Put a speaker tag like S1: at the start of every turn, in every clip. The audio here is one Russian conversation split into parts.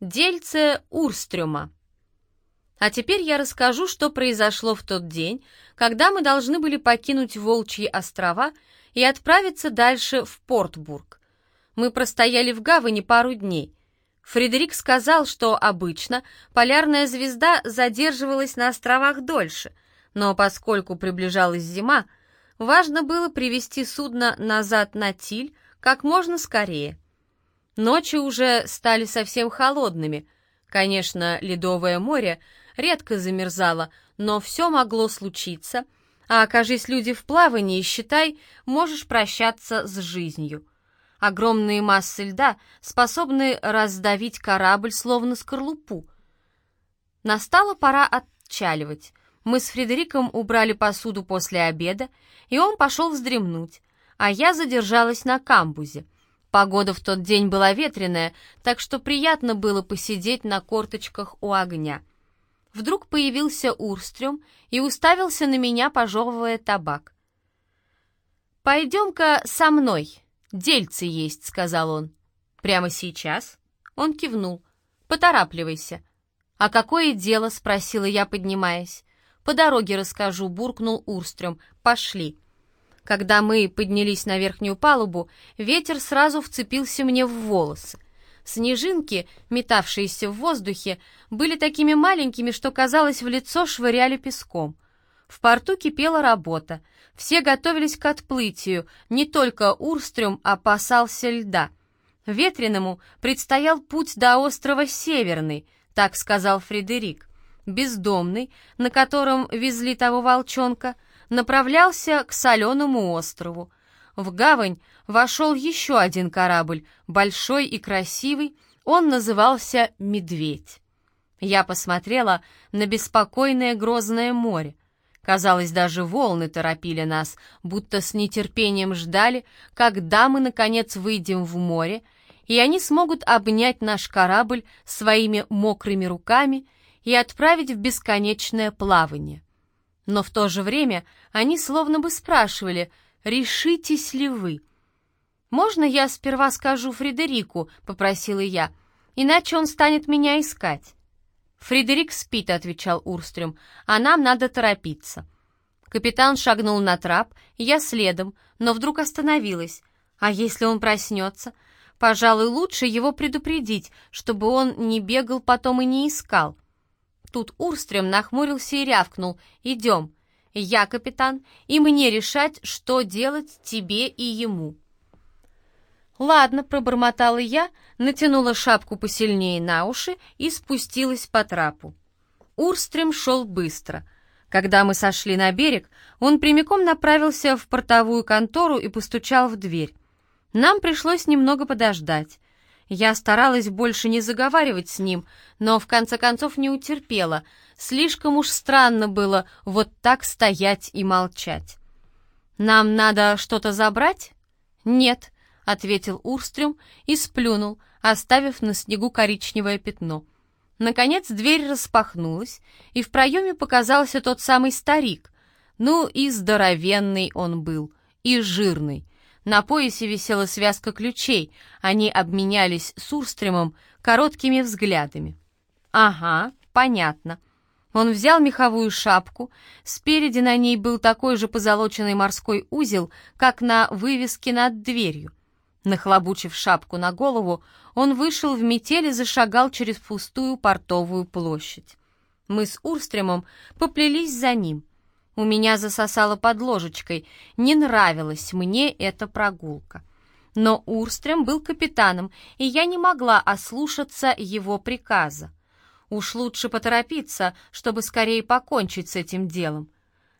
S1: Дельце Урстрюма. А теперь я расскажу, что произошло в тот день, когда мы должны были покинуть Волчьи острова и отправиться дальше в Портбург. Мы простояли в гавани пару дней. Фредерик сказал, что обычно полярная звезда задерживалась на островах дольше, но поскольку приближалась зима, важно было привести судно назад на Тиль как можно скорее – Ночи уже стали совсем холодными. Конечно, ледовое море редко замерзало, но все могло случиться, а окажись люди в плавании, считай, можешь прощаться с жизнью. Огромные массы льда способны раздавить корабль, словно скорлупу. Настала пора отчаливать. Мы с Фредериком убрали посуду после обеда, и он пошел вздремнуть, а я задержалась на камбузе — Погода в тот день была ветреная, так что приятно было посидеть на корточках у огня. Вдруг появился Урстрём и уставился на меня, пожевывая табак. «Пойдем-ка со мной, дельцы есть», — сказал он. «Прямо сейчас?» Он кивнул. «Поторапливайся». «А какое дело?» — спросила я, поднимаясь. «По дороге расскажу», — буркнул Урстрём. «Пошли». Когда мы поднялись на верхнюю палубу, ветер сразу вцепился мне в волосы. Снежинки, метавшиеся в воздухе, были такими маленькими, что, казалось, в лицо швыряли песком. В порту кипела работа. Все готовились к отплытию, не только Урстрюм опасался льда. Ветреному предстоял путь до острова Северный, так сказал Фредерик. Бездомный, на котором везли того волчонка — направлялся к соленому острову. В гавань вошел еще один корабль, большой и красивый, он назывался «Медведь». Я посмотрела на беспокойное грозное море. Казалось, даже волны торопили нас, будто с нетерпением ждали, когда мы, наконец, выйдем в море, и они смогут обнять наш корабль своими мокрыми руками и отправить в бесконечное плавание но в то же время они словно бы спрашивали, решитесь ли вы. «Можно я сперва скажу Фредерику?» — попросила я, «иначе он станет меня искать». «Фредерик спит», — отвечал Урстрюм, «а нам надо торопиться». Капитан шагнул на трап, я следом, но вдруг остановилась. А если он проснется? Пожалуй, лучше его предупредить, чтобы он не бегал потом и не искал. Тут Урстрем нахмурился и рявкнул. «Идем. Я капитан, и мне решать, что делать тебе и ему». «Ладно», — пробормотала я, натянула шапку посильнее на уши и спустилась по трапу. Урстрем шел быстро. Когда мы сошли на берег, он прямиком направился в портовую контору и постучал в дверь. Нам пришлось немного подождать. Я старалась больше не заговаривать с ним, но в конце концов не утерпела. Слишком уж странно было вот так стоять и молчать. «Нам надо что-то забрать?» «Нет», — ответил Урстрюм и сплюнул, оставив на снегу коричневое пятно. Наконец дверь распахнулась, и в проеме показался тот самый старик. Ну и здоровенный он был, и жирный. На поясе висела связка ключей, они обменялись с Урстремом короткими взглядами. «Ага, понятно». Он взял меховую шапку, спереди на ней был такой же позолоченный морской узел, как на вывеске над дверью. Нахлобучив шапку на голову, он вышел в метель и зашагал через пустую портовую площадь. Мы с Урстремом поплелись за ним. У меня засосало под ложечкой. Не нравилась мне эта прогулка. Но Урстрем был капитаном, и я не могла ослушаться его приказа. Уж лучше поторопиться, чтобы скорее покончить с этим делом.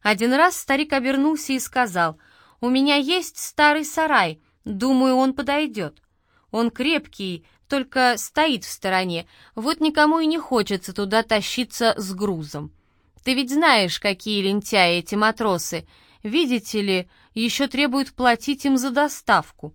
S1: Один раз старик обернулся и сказал, «У меня есть старый сарай, думаю, он подойдет. Он крепкий, только стоит в стороне, вот никому и не хочется туда тащиться с грузом. Ты ведь знаешь, какие лентяи эти матросы. Видите ли, еще требуют платить им за доставку».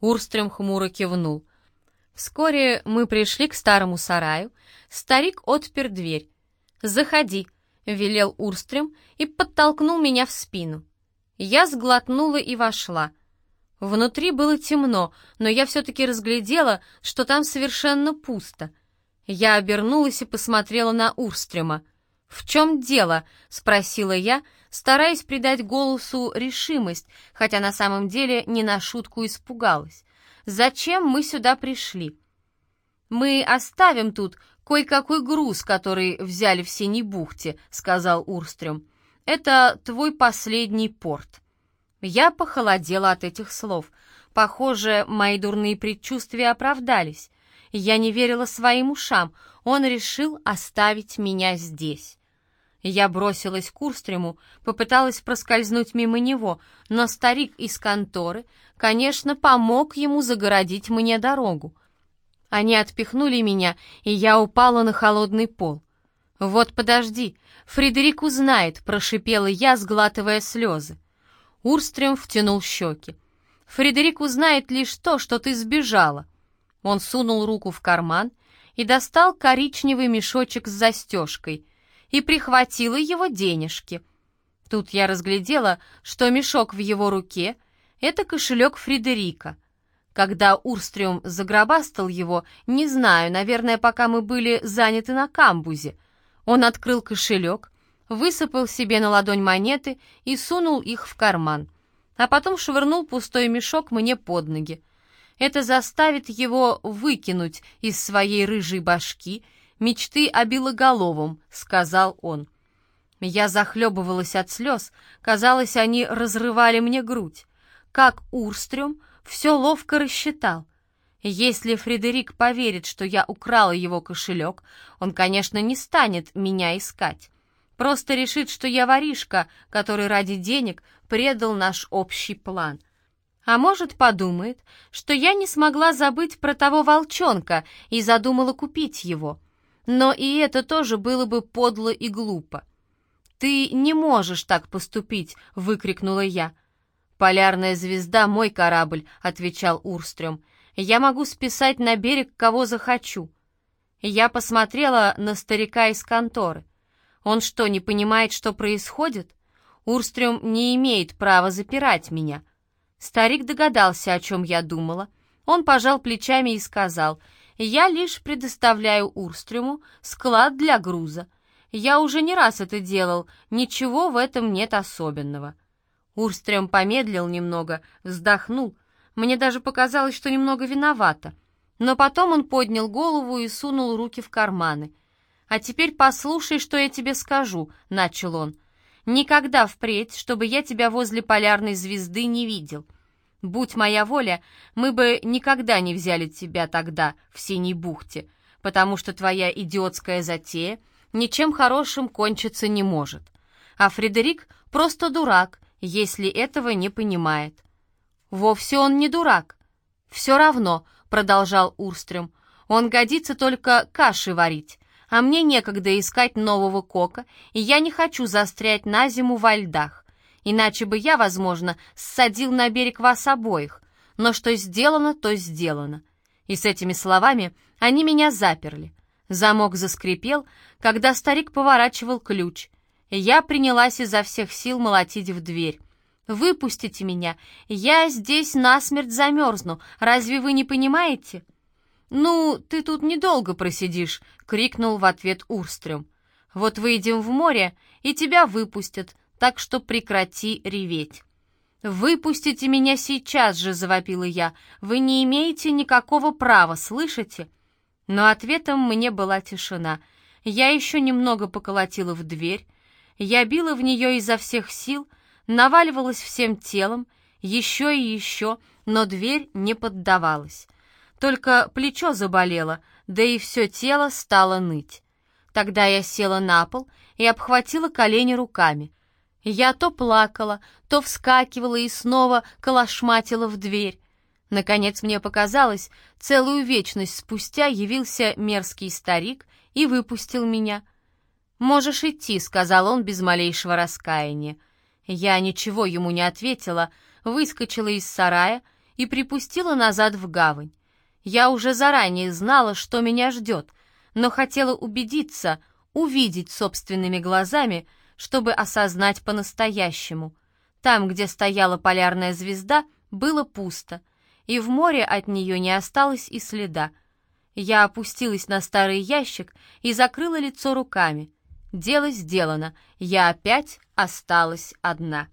S1: Урстрем хмуро кивнул. Вскоре мы пришли к старому сараю. Старик отпер дверь. «Заходи», — велел Урстрем и подтолкнул меня в спину. Я сглотнула и вошла. Внутри было темно, но я все-таки разглядела, что там совершенно пусто. Я обернулась и посмотрела на Урстрема. «В чем дело?» — спросила я, стараясь придать голосу решимость, хотя на самом деле не на шутку испугалась. «Зачем мы сюда пришли?» «Мы оставим тут кое-какой груз, который взяли в Синей бухте», — сказал Урстрем. «Это твой последний порт». Я похолодела от этих слов. Похоже, мои дурные предчувствия оправдались. Я не верила своим ушам. Он решил оставить меня здесь. Я бросилась к Урстрему, попыталась проскользнуть мимо него, но старик из конторы, конечно, помог ему загородить мне дорогу. Они отпихнули меня, и я упала на холодный пол. «Вот подожди, Фредерик узнает», — прошипела я, сглатывая слезы. Урстрем втянул щеки. «Фредерик узнает лишь то, что ты сбежала». Он сунул руку в карман и достал коричневый мешочек с застежкой и прихватила его денежки. Тут я разглядела, что мешок в его руке — это кошелек Фредерика. Когда Урстрем загробастал его, не знаю, наверное, пока мы были заняты на камбузе, он открыл кошелек, высыпал себе на ладонь монеты и сунул их в карман, а потом швырнул пустой мешок мне под ноги. Это заставит его выкинуть из своей рыжей башки мечты о белоголовом», — сказал он. Я захлебывалась от слез, казалось, они разрывали мне грудь. Как Урстрюм все ловко рассчитал. Если Фредерик поверит, что я украла его кошелек, он, конечно, не станет меня искать. Просто решит, что я воришка, который ради денег предал наш общий план. А может, подумает, что я не смогла забыть про того волчонка и задумала купить его. Но и это тоже было бы подло и глупо. «Ты не можешь так поступить!» — выкрикнула я. «Полярная звезда — мой корабль», — отвечал Урстрем. «Я могу списать на берег, кого захочу». Я посмотрела на старика из конторы. Он что, не понимает, что происходит? Урстрем не имеет права запирать меня. Старик догадался, о чем я думала. Он пожал плечами и сказал — я лишь предоставляю Урстрюму склад для груза. Я уже не раз это делал, ничего в этом нет особенного». Урстрем помедлил немного, вздохнул. Мне даже показалось, что немного виновата. Но потом он поднял голову и сунул руки в карманы. «А теперь послушай, что я тебе скажу», — начал он. «Никогда впредь, чтобы я тебя возле полярной звезды не видел. Будь моя воля, мы бы никогда не взяли тебя тогда в Синей бухте, потому что твоя идиотская затея ничем хорошим кончиться не может. А Фредерик просто дурак, если этого не понимает. Вовсе он не дурак. Все равно, продолжал Урстрем, он годится только каши варить, а мне некогда искать нового кока, и я не хочу застрять на зиму во льдах. Иначе бы я, возможно, ссадил на берег вас обоих. Но что сделано, то сделано. И с этими словами они меня заперли. Замок заскрипел, когда старик поворачивал ключ. Я принялась изо всех сил молотить в дверь. «Выпустите меня! Я здесь насмерть замерзну. Разве вы не понимаете?» «Ну, ты тут недолго просидишь», — крикнул в ответ Урстрем. «Вот выйдем в море, и тебя выпустят так что прекрати реветь». «Выпустите меня сейчас же!» — завопила я. «Вы не имеете никакого права, слышите?» Но ответом мне была тишина. Я еще немного поколотила в дверь. Я била в нее изо всех сил, наваливалась всем телом, еще и еще, но дверь не поддавалась. Только плечо заболело, да и все тело стало ныть. Тогда я села на пол и обхватила колени руками. Я то плакала, то вскакивала и снова колошматила в дверь. Наконец мне показалось, целую вечность спустя явился мерзкий старик и выпустил меня. «Можешь идти», — сказал он без малейшего раскаяния. Я ничего ему не ответила, выскочила из сарая и припустила назад в гавань. Я уже заранее знала, что меня ждет, но хотела убедиться, увидеть собственными глазами, чтобы осознать по-настоящему. Там, где стояла полярная звезда, было пусто, и в море от нее не осталось и следа. Я опустилась на старый ящик и закрыла лицо руками. Дело сделано, я опять осталась одна.